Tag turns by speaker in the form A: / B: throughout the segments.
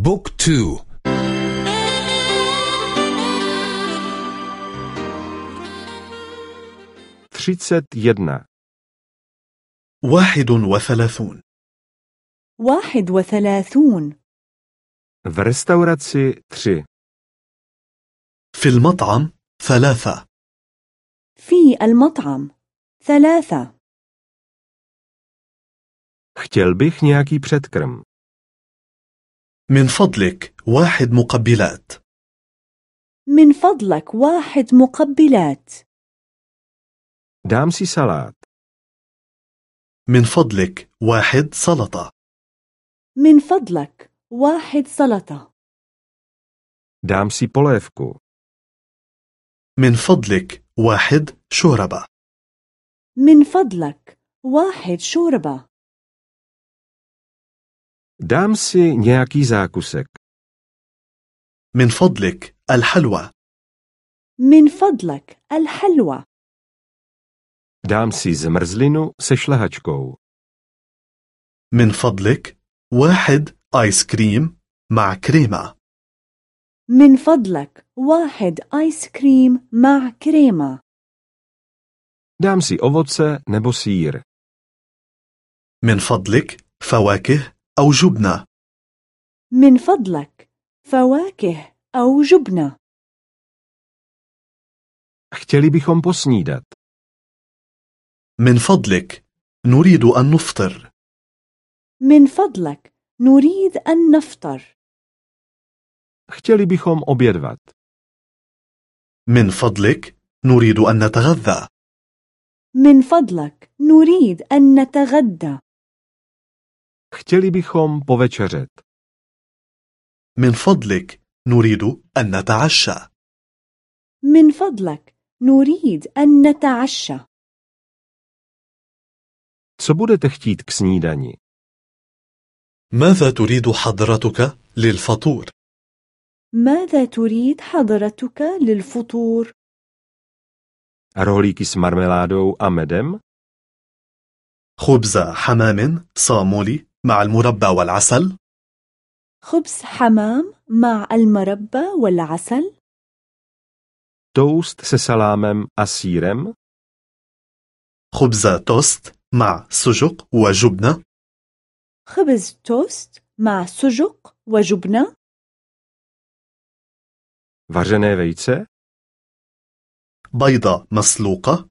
A: بوك تو.
B: třicet jedna,
C: واحد وثلاثون.
D: واحد وثلاثون.
B: v restauraci tři,
C: في المطعم ثلاثة.
D: في المطعم ثلاثة.
B: chtěl bych nějaký předkrm,
C: من فضلك واحد مقبلات.
D: من فضلك واحد مقبلات.
B: Si salát,
C: من فضلك واحد سلطة.
D: من فضلك واحد سلطة.
B: Si polévku,
C: من فضلك واحد شوربة.
D: من فضلك واحد شوربة.
B: Dám si nějaký zákusek,
C: من فضلك الحلوى.
D: من فضلك الحلوى.
B: Dám si zmrzlinu se šlehačkou,
C: من فضلك واحد آيس كريم مع كريمة.
D: من فضلك واحد آيس كريم مع كريمة.
B: Dám si ovoce nebo sýr,
C: من فضلك فواكه أو جبنة.
D: من فضلك فواكه أو جبنة.
B: Chtěli bychom posnídat,
C: من فضلك نريد أن نفطر.
D: من فضلك نريد أن نفطر.
B: Chtěli bychom obědvat,
C: من فضلك نريد أن نتغذى.
D: من فضلك نريد أن نتغدى.
B: Chtěli bychom povečeřet,
C: من فضلك نريد أن نتعشى.
D: من فضلك نريد أن نتعشى.
B: Co budete chtít k snídani,
C: ماذا تريد حضرتك للفطور؟
D: ماذا تريد حضرتك للفطور؟
B: rohlíky s marmeládou a medem,
C: خبز حمام صامولي مع المربى والعسل
D: خبز حمام مع المربى والعسل؟
B: se salámem a sýrem,
C: خبز توست مع سجق وجبنة
D: خبز توست مع سجق وجبنة؟
B: vařené vejce,
C: بيضة مسلوقة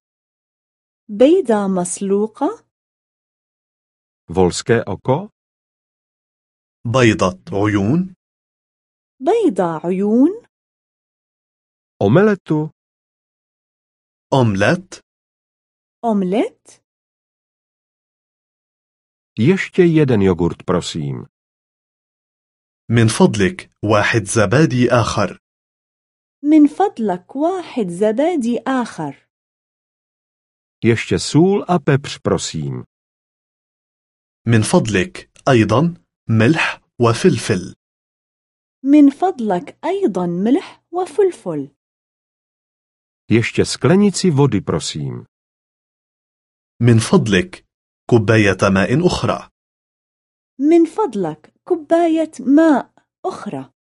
D: بيضة مسلوقة؟
B: Volské oko,
C: بيضة عيون
D: بيضة عيون؟
B: omeletu,
C: أومليت
D: أومليت؟
B: ještě jeden jogurt, prosím.
C: من فضلك واحد زبادي آخر
D: من فضلك واحد زبادي آخر
B: Ještě sůl a pepř, prosím.
C: من فضلك أيضا ملح وفلفل.
D: من فضلك أيضا ملح وفلفل.
B: Ještě sklenici vody, prosím.
C: من فضلك كوباية ماء أخرى.
D: من فضلك كوباية ماء أخرى.